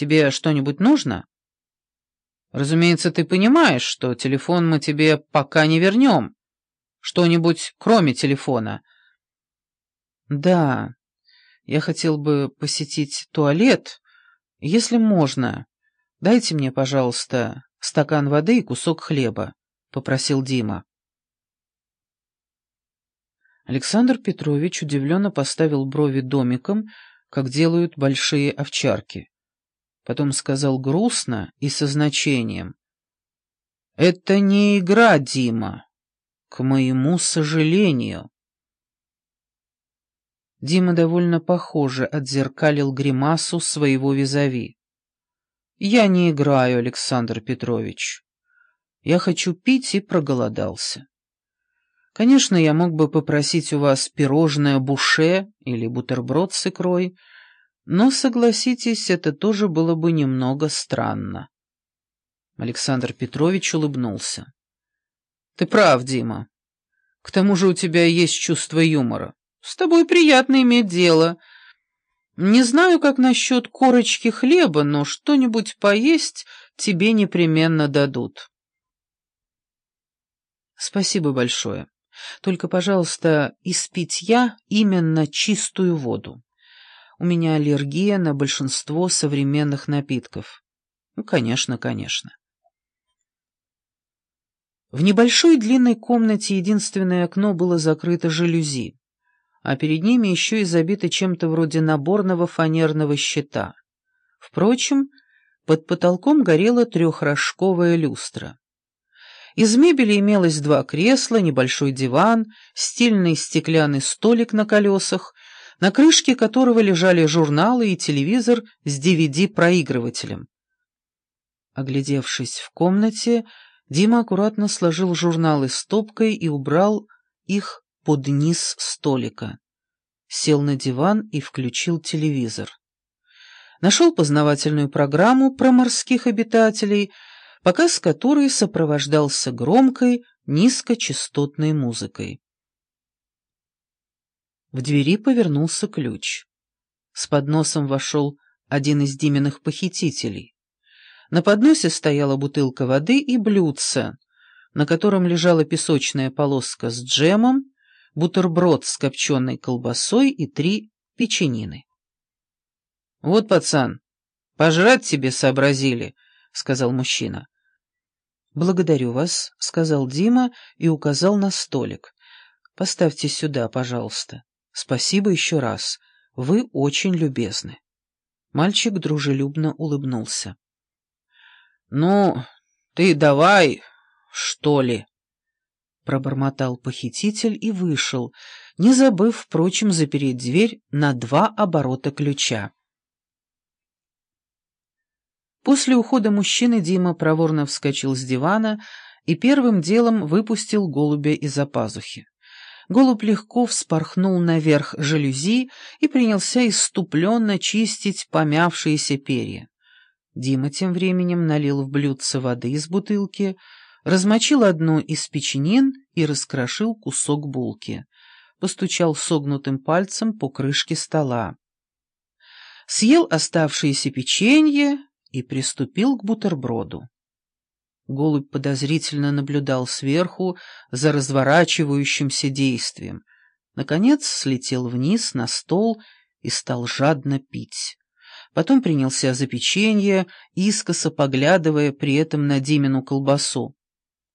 Тебе что-нибудь нужно? Разумеется, ты понимаешь, что телефон мы тебе пока не вернем. Что-нибудь кроме телефона. Да, я хотел бы посетить туалет, если можно. Дайте мне, пожалуйста, стакан воды и кусок хлеба, — попросил Дима. Александр Петрович удивленно поставил брови домиком, как делают большие овчарки. Потом сказал грустно и со значением. «Это не игра, Дима, к моему сожалению». Дима довольно похоже отзеркалил гримасу своего визави. «Я не играю, Александр Петрович. Я хочу пить и проголодался. Конечно, я мог бы попросить у вас пирожное буше или бутерброд с икрой, но, согласитесь, это тоже было бы немного странно. Александр Петрович улыбнулся. Ты прав, Дима. К тому же у тебя есть чувство юмора. С тобой приятно иметь дело. Не знаю, как насчет корочки хлеба, но что-нибудь поесть тебе непременно дадут. Спасибо большое. Только, пожалуйста, из питья именно чистую воду. У меня аллергия на большинство современных напитков. Ну, конечно, конечно. В небольшой длинной комнате единственное окно было закрыто жалюзи, а перед ними еще и забито чем-то вроде наборного фанерного щита. Впрочем, под потолком горела трехрожковая люстра. Из мебели имелось два кресла, небольшой диван, стильный стеклянный столик на колесах — на крышке которого лежали журналы и телевизор с DVD-проигрывателем. Оглядевшись в комнате, Дима аккуратно сложил журналы стопкой и убрал их под низ столика. Сел на диван и включил телевизор. Нашел познавательную программу про морских обитателей, показ которой сопровождался громкой, низкочастотной музыкой. В двери повернулся ключ. С подносом вошел один из Диминых похитителей. На подносе стояла бутылка воды и блюдце, на котором лежала песочная полоска с джемом, бутерброд с копченой колбасой и три печенины. — Вот, пацан, пожрать тебе сообразили, — сказал мужчина. — Благодарю вас, — сказал Дима и указал на столик. — Поставьте сюда, пожалуйста. Спасибо еще раз. Вы очень любезны. Мальчик дружелюбно улыбнулся. «Ну, ты давай, что ли?» Пробормотал похититель и вышел, не забыв, впрочем, запереть дверь на два оборота ключа. После ухода мужчины Дима проворно вскочил с дивана и первым делом выпустил голубя из-за пазухи. Голубь легко вспорхнул наверх жалюзи и принялся иступленно чистить помявшиеся перья. Дима тем временем налил в блюдце воды из бутылки, размочил одну из печенин и раскрошил кусок булки. Постучал согнутым пальцем по крышке стола. Съел оставшееся печенье и приступил к бутерброду. Голубь подозрительно наблюдал сверху за разворачивающимся действием. Наконец слетел вниз на стол и стал жадно пить. Потом принялся за печенье, искоса поглядывая при этом на Димину колбасу.